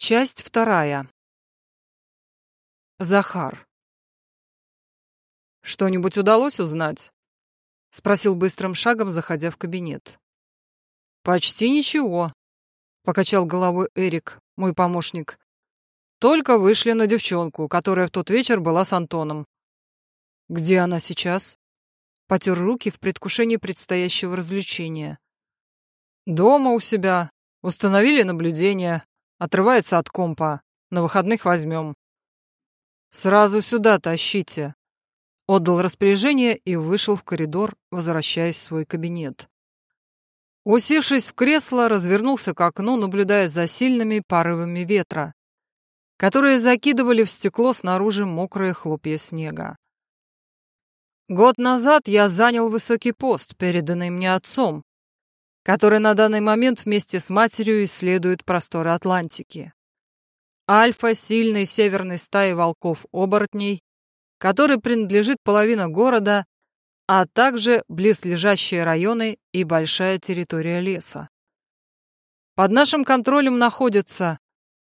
Часть вторая. Захар. «Что-нибудь удалось узнать?» — спросил быстрым шагом, заходя в кабинет. «Почти ничего», — покачал головой Эрик, мой помощник. «Только вышли на девчонку, которая в тот вечер была с Антоном». «Где она сейчас?» Потер руки в предвкушении предстоящего развлечения. «Дома у себя. Установили наблюдение. Отрывается от компа. На выходных возьмем. Сразу сюда тащите. Отдал распоряжение и вышел в коридор, возвращаясь в свой кабинет. Усевшись в кресло, развернулся к окну, наблюдая за сильными порывами ветра, которые закидывали в стекло снаружи мокрые хлопья снега. Год назад я занял высокий пост, переданный мне отцом, который на данный момент вместе с матерью исследует просторы Атлантики. Альфа сильной северной стаи волков-оборотней, которой принадлежит половина города, а также близлежащие районы и большая территория леса. Под нашим контролем находятся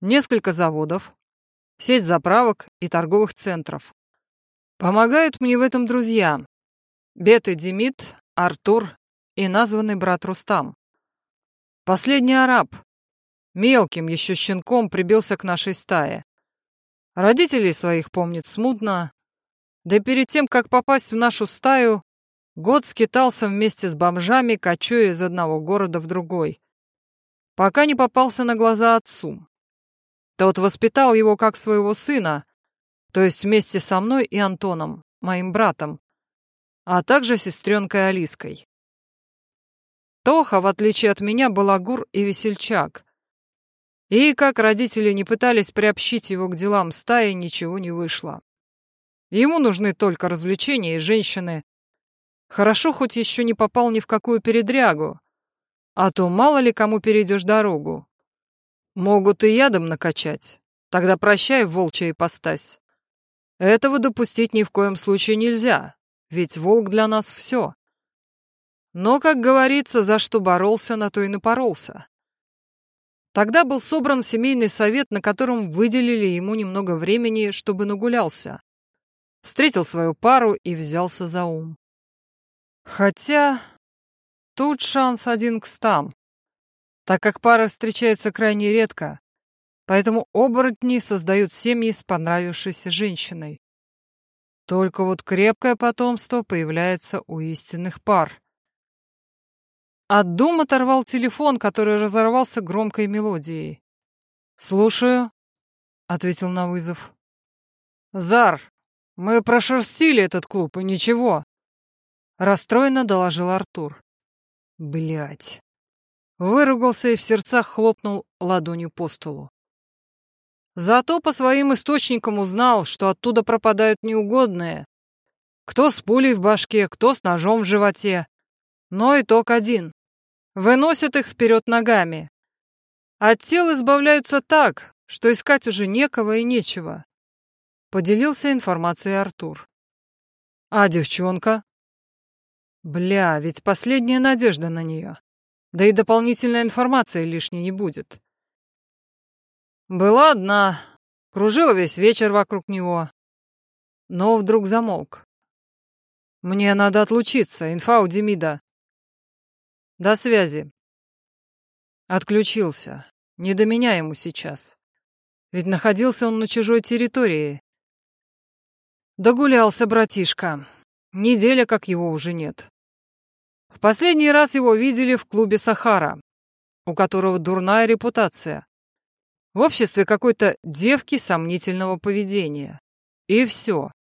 несколько заводов, сеть заправок и торговых центров. Помогают мне в этом друзья. Бет и Демид, Артур и названный брат Рустам. Последний араб. Мелким еще щенком прибился к нашей стае. Родителей своих помнит смутно. Да перед тем, как попасть в нашу стаю, год скитался вместе с бомжами, кочуя из одного города в другой. Пока не попался на глаза отцу. Тот воспитал его как своего сына, то есть вместе со мной и Антоном, моим братом, а также сестренкой Алиской. Тоха, в отличие от меня, был огур и весельчак. И, как родители не пытались приобщить его к делам стаи, ничего не вышло. Ему нужны только развлечения и женщины. Хорошо, хоть еще не попал ни в какую передрягу, а то мало ли кому перейдешь дорогу. Могут и ядом накачать. Тогда прощай, волчья ипостась. Этого допустить ни в коем случае нельзя, ведь волк для нас все. Но, как говорится, за что боролся, на то и напоролся. Тогда был собран семейный совет, на котором выделили ему немного времени, чтобы нагулялся. Встретил свою пару и взялся за ум. Хотя тут шанс один к стам, так как пара встречается крайне редко, поэтому оборотни создают семьи с понравившейся женщиной. Только вот крепкое потомство появляется у истинных пар. От дум оторвал телефон, который разорвался громкой мелодией. «Слушаю», — ответил на вызов. «Зар, мы прошерстили этот клуб, и ничего», — расстроенно доложил Артур. Блять. Выругался и в сердцах хлопнул ладонью по столу. Зато по своим источникам узнал, что оттуда пропадают неугодные. Кто с пулей в башке, кто с ножом в животе. Но итог один выносят их вперед ногами. От тел избавляются так, что искать уже некого и нечего. Поделился информацией Артур. А девчонка? Бля, ведь последняя надежда на нее. Да и дополнительная информация лишней не будет. Была одна, кружила весь вечер вокруг него, но вдруг замолк. Мне надо отлучиться, инфа у Демида. До связи. Отключился. Не до меня ему сейчас. Ведь находился он на чужой территории. Догулялся, братишка. Неделя, как его уже нет. В последний раз его видели в клубе «Сахара», у которого дурная репутация. В обществе какой-то девки сомнительного поведения. И все.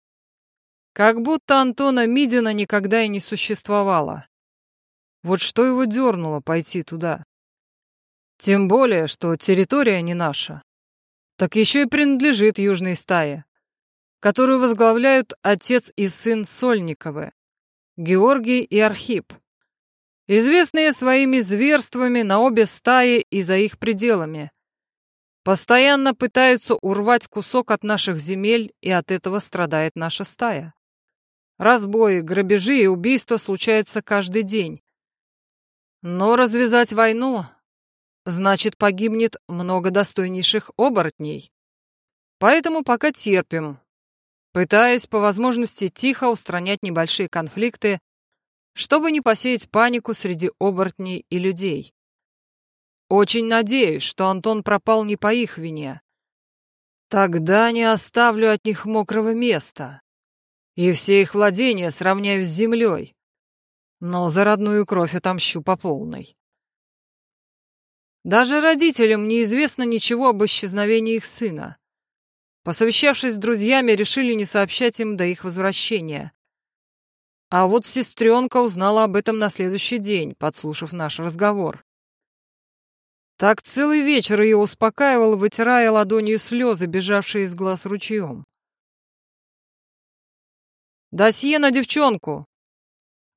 Как будто Антона Мидина никогда и не существовало. Вот что его дернуло пойти туда? Тем более, что территория не наша. Так еще и принадлежит южной стае, которую возглавляют отец и сын Сольниковы, Георгий и Архип, известные своими зверствами на обе стаи и за их пределами. Постоянно пытаются урвать кусок от наших земель, и от этого страдает наша стая. Разбои, грабежи и убийства случаются каждый день. Но развязать войну значит погибнет много достойнейших оборотней. Поэтому пока терпим, пытаясь по возможности тихо устранять небольшие конфликты, чтобы не посеять панику среди оборотней и людей. Очень надеюсь, что Антон пропал не по их вине. Тогда не оставлю от них мокрого места. И все их владения сравняю с землей. Но за родную кровь отомщу по полной. Даже родителям неизвестно ничего об исчезновении их сына. Посовещавшись с друзьями, решили не сообщать им до их возвращения. А вот сестренка узнала об этом на следующий день, подслушав наш разговор. Так целый вечер ее успокаивал, вытирая ладонью слезы, бежавшие из глаз ручьем. «Досье на девчонку!»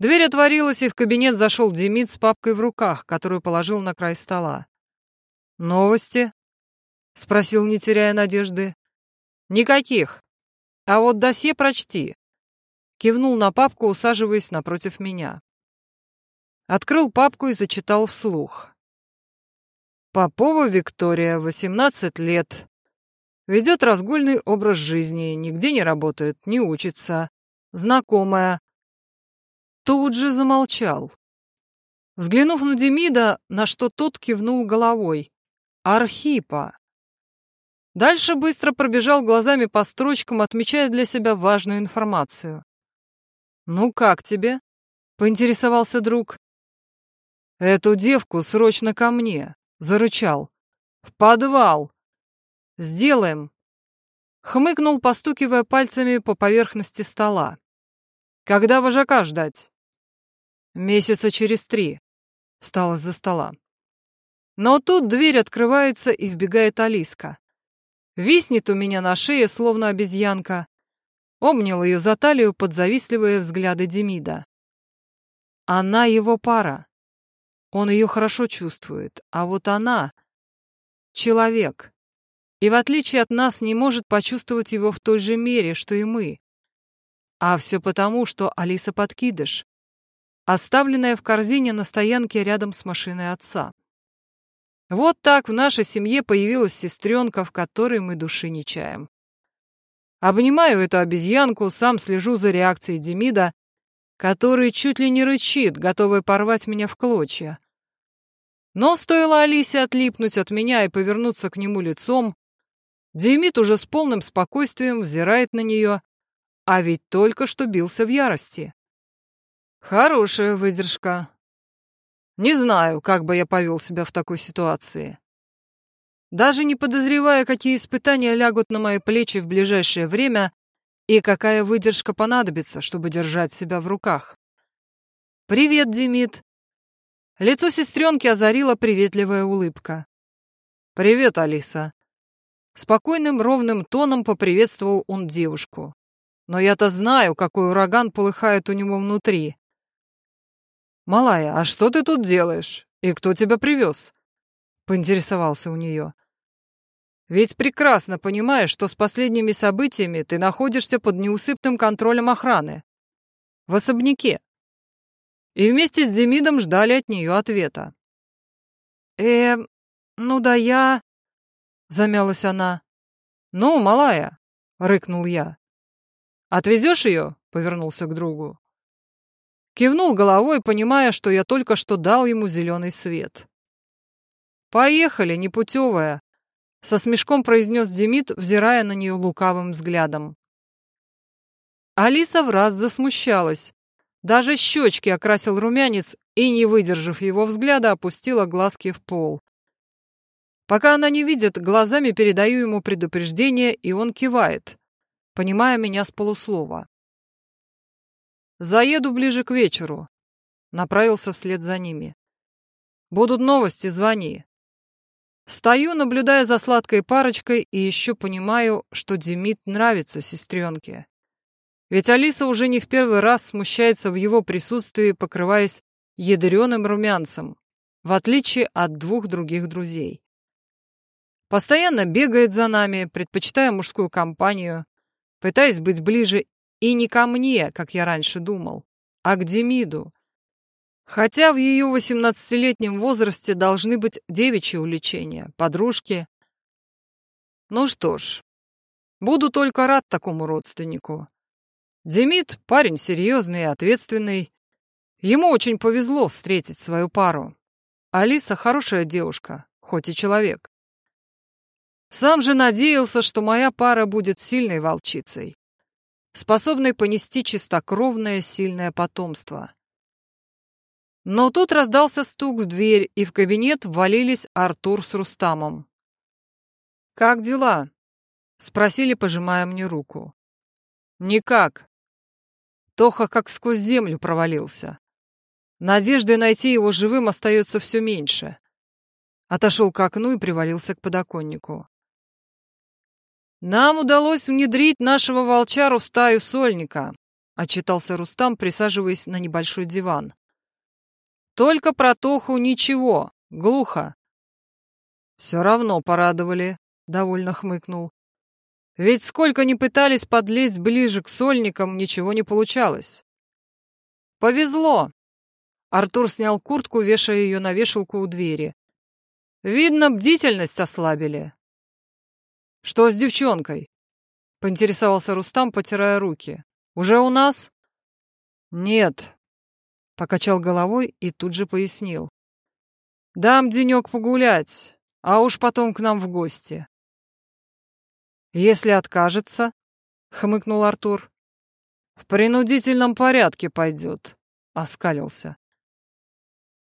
Дверь отворилась, и в кабинет зашел Демид с папкой в руках, которую положил на край стола. «Новости?» — спросил, не теряя надежды. «Никаких. А вот досье прочти». Кивнул на папку, усаживаясь напротив меня. Открыл папку и зачитал вслух. Попова Виктория, 18 лет. Ведет разгульный образ жизни, нигде не работает, не учится. Знакомая. Тут же замолчал. Взглянув на Демида, на что тот кивнул головой. Архипа. Дальше быстро пробежал глазами по строчкам, отмечая для себя важную информацию. «Ну как тебе?» — поинтересовался друг. «Эту девку срочно ко мне зарычал. «В подвал!» «Сделаем!» Хмыкнул, постукивая пальцами по поверхности стола. «Когда вожака ждать?» «Месяца через три», — встал из-за стола. Но тут дверь открывается, и вбегает Алиска. Виснет у меня на шее, словно обезьянка. Обнял ее за талию под завистливые взгляды Демида. Она его пара. Он ее хорошо чувствует, а вот она — человек. И в отличие от нас не может почувствовать его в той же мере, что и мы. А все потому, что Алиса подкидыш, оставленная в корзине на стоянке рядом с машиной отца. Вот так в нашей семье появилась сестренка, в которой мы души не чаем. Обнимаю эту обезьянку, сам слежу за реакцией Демида, который чуть ли не рычит, готовый порвать меня в клочья. Но стоило Алисе отлипнуть от меня и повернуться к нему лицом, Демид уже с полным спокойствием взирает на нее, а ведь только что бился в ярости. Хорошая выдержка. Не знаю, как бы я повел себя в такой ситуации. Даже не подозревая, какие испытания лягут на мои плечи в ближайшее время, и какая выдержка понадобится, чтобы держать себя в руках. «Привет, Демид!» Лицо сестренки озарила приветливая улыбка. «Привет, Алиса!» Спокойным, ровным тоном поприветствовал он девушку. «Но я-то знаю, какой ураган полыхает у него внутри». «Малая, а что ты тут делаешь? И кто тебя привез?» — поинтересовался у нее. Ведь прекрасно понимаешь, что с последними событиями ты находишься под неусыпным контролем охраны. В особняке. И вместе с Демидом ждали от нее ответа. «Э, ну да я...» — замялась она. «Ну, малая», — рыкнул я. «Отвезешь ее?» — повернулся к другу. Кивнул головой, понимая, что я только что дал ему зеленый свет. «Поехали, непутевая», со смешком произнес Демид, взирая на нее лукавым взглядом. Алиса в раз засмущалась. Даже щечки окрасил румянец и, не выдержав его взгляда, опустила глазки в пол. Пока она не видит, глазами передаю ему предупреждение, и он кивает, понимая меня с полуслова. «Заеду ближе к вечеру», — направился вслед за ними. «Будут новости, звони. Стою, наблюдая за сладкой парочкой, и еще понимаю, что Демид нравится сестренке. Ведь Алиса уже не в первый раз смущается в его присутствии, покрываясь ядреным румянцем, в отличие от двух других друзей. Постоянно бегает за нами, предпочитая мужскую компанию, пытаясь быть ближе и не ко мне, как я раньше думал, а к Демиду. Хотя в ее восемнадцатилетнем возрасте должны быть девичьи увлечения, подружки. Ну что ж, буду только рад такому родственнику. Демид парень серьезный и ответственный. Ему очень повезло встретить свою пару. Алиса хорошая девушка, хоть и человек. Сам же надеялся, что моя пара будет сильной волчицей, способной понести чистокровное сильное потомство. Но тут раздался стук в дверь, и в кабинет ввалились Артур с Рустамом. «Как дела?» — спросили, пожимая мне руку. «Никак». Тоха как сквозь землю провалился. Надежды найти его живым остается все меньше. Отошел к окну и привалился к подоконнику. «Нам удалось внедрить нашего волчару в стаю сольника», — отчитался Рустам, присаживаясь на небольшой диван. «Только про Тоху ничего, глухо». «Все равно порадовали», — довольно хмыкнул. «Ведь сколько ни пытались подлезть ближе к сольникам, ничего не получалось». «Повезло!» Артур снял куртку, вешая ее на вешалку у двери. «Видно, бдительность ослабили». «Что с девчонкой?» — поинтересовался Рустам, потирая руки. «Уже у нас?» «Нет», — покачал головой и тут же пояснил. «Дам денек погулять, а уж потом к нам в гости». «Если откажется?» — хмыкнул Артур. «В принудительном порядке пойдет», — оскалился.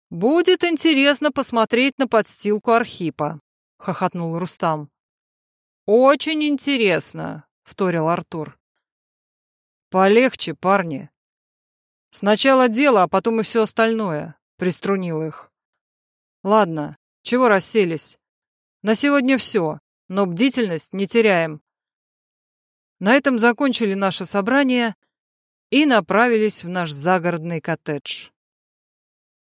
«Будет интересно посмотреть на подстилку Архипа», — хохотнул Рустам. «Очень интересно», — вторил Артур. «Полегче, парни. Сначала дело, а потом и все остальное», — приструнил их. «Ладно, чего расселись? На сегодня все, но бдительность не теряем». На этом закончили наше собрание и направились в наш загородный коттедж.